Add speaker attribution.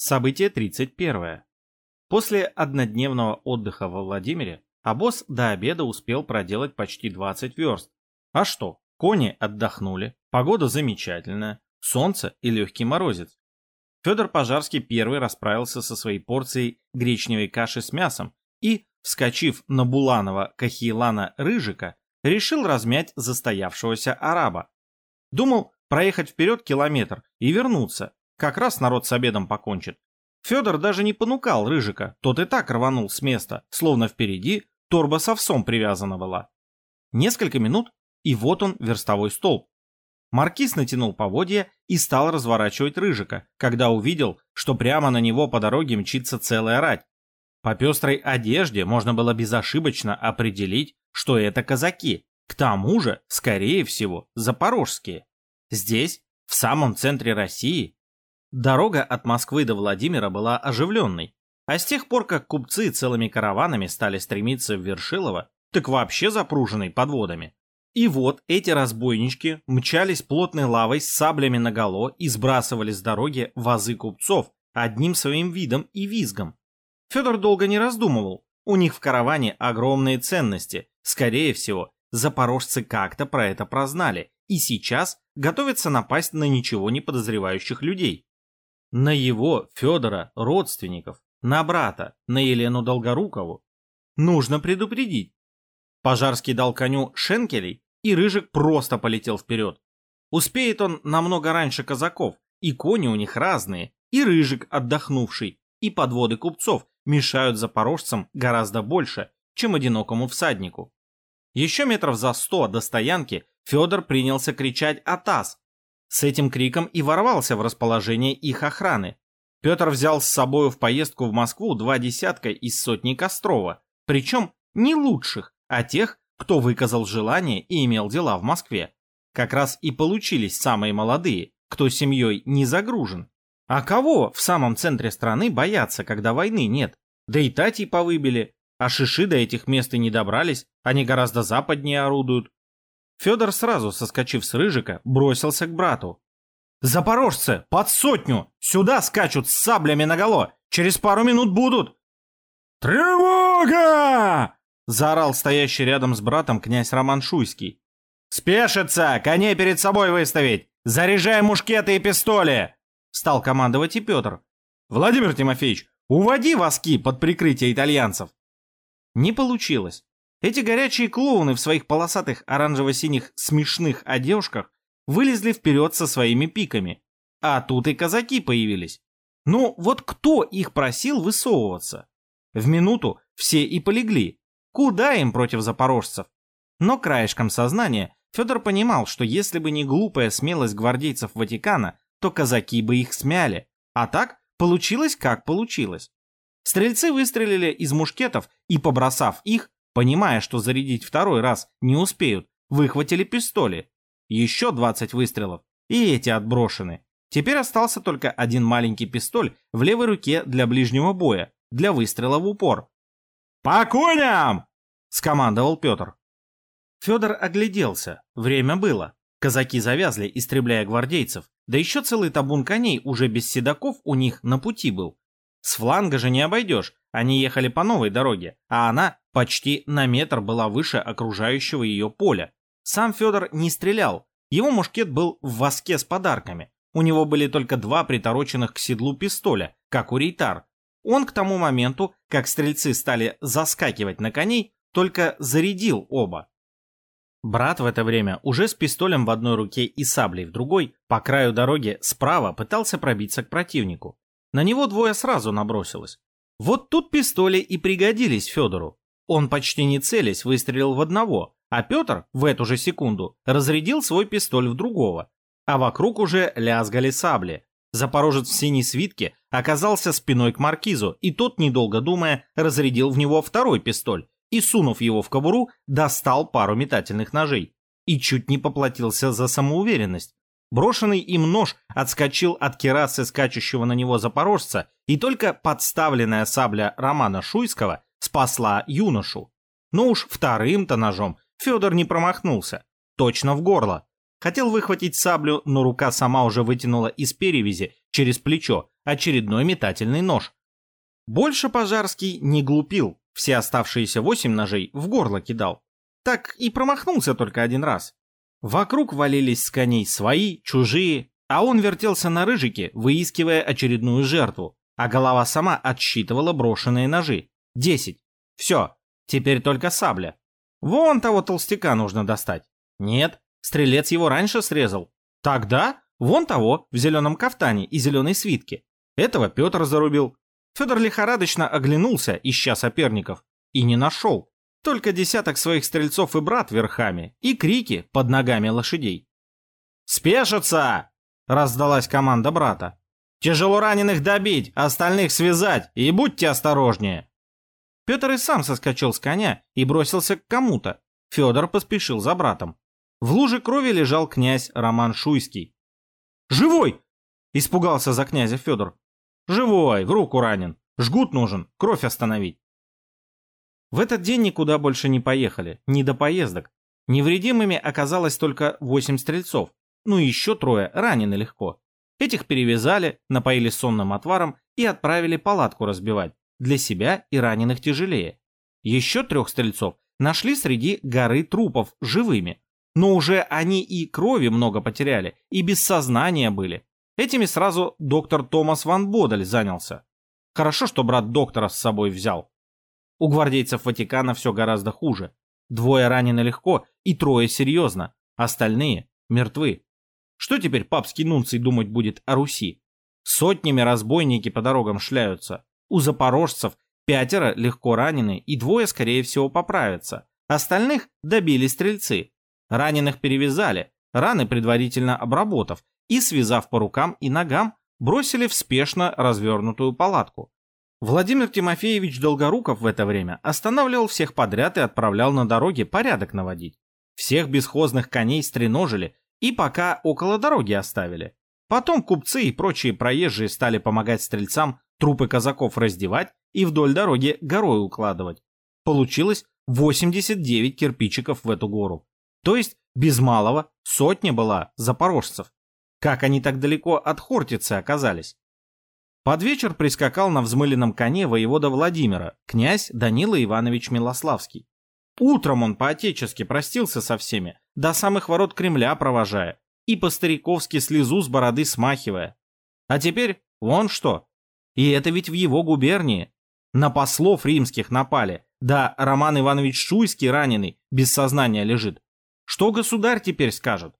Speaker 1: Событие 31. После однодневного отдыха во Владимире обоз до обеда успел проделать почти 20 верст. А что, кони отдохнули, погода замечательная, солнце и легкий морозец. Федор Пожарский первый расправился со своей порцией гречневой каши с мясом и, вскочив на Буланова Кахиелана Рыжика, решил размять застоявшегося араба. Думал проехать вперед километр и вернуться, как раз народ с обедом покончит. Федор даже не понукал Рыжика, тот и так рванул с места, словно впереди торба с овсом привязана была. Несколько минут, и вот он, верстовой столб. Маркиз натянул поводья и стал разворачивать Рыжика, когда увидел, что прямо на него по дороге мчится целая рать. По пестрой одежде можно было безошибочно определить, что это казаки, к тому же, скорее всего, запорожские. Здесь, в самом центре России, Дорога от Москвы до Владимира была оживленной, а с тех пор, как купцы целыми караванами стали стремиться в Вершилово, так вообще запруженной подводами. И вот эти разбойнички мчались плотной лавой с саблями наголо и сбрасывали с дороги вазы купцов одним своим видом и визгом. Федор долго не раздумывал, у них в караване огромные ценности, скорее всего, запорожцы как-то про это прознали и сейчас готовятся напасть на ничего не подозревающих людей. На его, Федора, родственников, на брата, на Елену Долгорукову. Нужно предупредить. Пожарский дал коню шенкелей, и Рыжик просто полетел вперед. Успеет он намного раньше казаков, и кони у них разные, и Рыжик отдохнувший, и подводы купцов мешают запорожцам гораздо больше, чем одинокому всаднику. Еще метров за сто до стоянки Федор принялся кричать «Атас!», с этим криком и ворвался в расположение их охраны. Петр взял с собою в поездку в Москву два десятка из сотни Кострова, причем не лучших, а тех, кто выказал желание и имел дела в Москве. Как раз и получились самые молодые, кто семьей не загружен. А кого в самом центре страны бояться, когда войны нет? Да и Тати повыбили, а шиши до этих мест и не добрались, они гораздо западнее орудуют. Федор сразу, соскочив с рыжика, бросился к брату. «Запорожцы! Под сотню! Сюда скачут с саблями наголо! Через пару минут будут!» «Тревога!» — заорал стоящий рядом с братом князь Роман Шуйский. «Спешиться! Коней перед собой выставить! Заряжай мушкеты и пистоли!» — стал командовать и Петр. «Владимир Тимофеевич, уводи воски под прикрытие итальянцев!» Не получилось. Эти горячие клоуны в своих полосатых оранжево-синих смешных одежках вылезли вперед со своими пиками. А тут и казаки появились. Ну, вот кто их просил высовываться? В минуту все и полегли. Куда им против запорожцев? Но краешком сознания Федор понимал, что если бы не глупая смелость гвардейцев Ватикана, то казаки бы их смяли. А так получилось, как получилось. Стрельцы выстрелили из мушкетов и, побросав их, Понимая, что зарядить второй раз не успеют, выхватили пистоли. Еще 20 выстрелов, и эти отброшены. Теперь остался только один маленький пистоль в левой руке для ближнего боя, для выстрела в упор. «По коням!» — скомандовал Петр. Федор огляделся. Время было. Казаки завязли, истребляя гвардейцев. Да еще целый табун коней уже без седаков у них на пути был. С фланга же не обойдешь, они ехали по новой дороге, а она почти на метр была выше окружающего ее поля. Сам Федор не стрелял, его мушкет был в воске с подарками. У него были только два притороченных к седлу пистоля, как у рейтар. Он к тому моменту, как стрельцы стали заскакивать на коней, только зарядил оба. Брат в это время уже с пистолем в одной руке и саблей в другой по краю дороги справа пытался пробиться к противнику. На него двое сразу набросилось. Вот тут пистоли и пригодились Федору. Он почти не целясь выстрелил в одного, а Петр в эту же секунду разрядил свой пистоль в другого. А вокруг уже лязгали сабли. Запорожец в синей свитке оказался спиной к маркизу, и тот, недолго думая, разрядил в него второй пистоль и, сунув его в кобуру, достал пару метательных ножей. И чуть не поплатился за самоуверенность. Брошенный им нож отскочил от керасы скачущего на него запорожца, и только подставленная сабля Романа Шуйского спасла юношу. Но уж вторым-то ножом Федор не промахнулся. Точно в горло. Хотел выхватить саблю, но рука сама уже вытянула из перевязи через плечо очередной метательный нож. Больше Пожарский не глупил, все оставшиеся восемь ножей в горло кидал. Так и промахнулся только один раз. Вокруг валились с коней свои, чужие, а он вертелся на рыжике, выискивая очередную жертву, а голова сама отсчитывала брошенные ножи. Десять. Все, теперь только сабля. Вон того толстяка нужно достать. Нет, стрелец его раньше срезал. Тогда вон того в зеленом кафтане и зеленой свитке. Этого Петр зарубил. Федор лихорадочно оглянулся, ища соперников, и не нашел. Только десяток своих стрельцов и брат верхами, и крики под ногами лошадей. «Спешиться!» — раздалась команда брата. «Тяжело раненых добить, остальных связать, и будьте осторожнее!» Петр и сам соскочил с коня и бросился к кому-то. Федор поспешил за братом. В луже крови лежал князь Роман Шуйский. «Живой!» — испугался за князя Федор. «Живой, в руку ранен. Жгут нужен, кровь остановить». В этот день никуда больше не поехали, ни до поездок. Невредимыми оказалось только восемь стрельцов, ну и еще трое ранены легко. Этих перевязали, напоили сонным отваром и отправили палатку разбивать, для себя и раненых тяжелее. Еще трех стрельцов нашли среди горы трупов живыми, но уже они и крови много потеряли, и без сознания были. Этими сразу доктор Томас Ван Бодель занялся. Хорошо, что брат доктора с собой взял. У гвардейцев Ватикана все гораздо хуже. Двое ранены легко и трое серьезно, остальные мертвы. Что теперь папский нунций думать будет о Руси? Сотнями разбойники по дорогам шляются. У запорожцев пятеро легко ранены и двое, скорее всего, поправятся. Остальных добили стрельцы. Раненых перевязали, раны предварительно обработав и, связав по рукам и ногам, бросили в спешно развернутую палатку. Владимир Тимофеевич Долгоруков в это время останавливал всех подряд и отправлял на дороге порядок наводить. Всех бесхозных коней стреножили и пока около дороги оставили. Потом купцы и прочие проезжие стали помогать стрельцам трупы казаков раздевать и вдоль дороги горой укладывать. Получилось 89 кирпичиков в эту гору. То есть без малого сотня была запорожцев. Как они так далеко от Хортицы оказались? Под вечер прискакал на взмыленном коне воевода Владимира, князь Данила Иванович Милославский. Утром он по-отечески простился со всеми, до самых ворот Кремля провожая, и по-стариковски слезу с бороды смахивая. А теперь вон что. И это ведь в его губернии. На послов римских напали, да Роман Иванович Шуйский раненый, без сознания лежит. Что государь теперь скажет?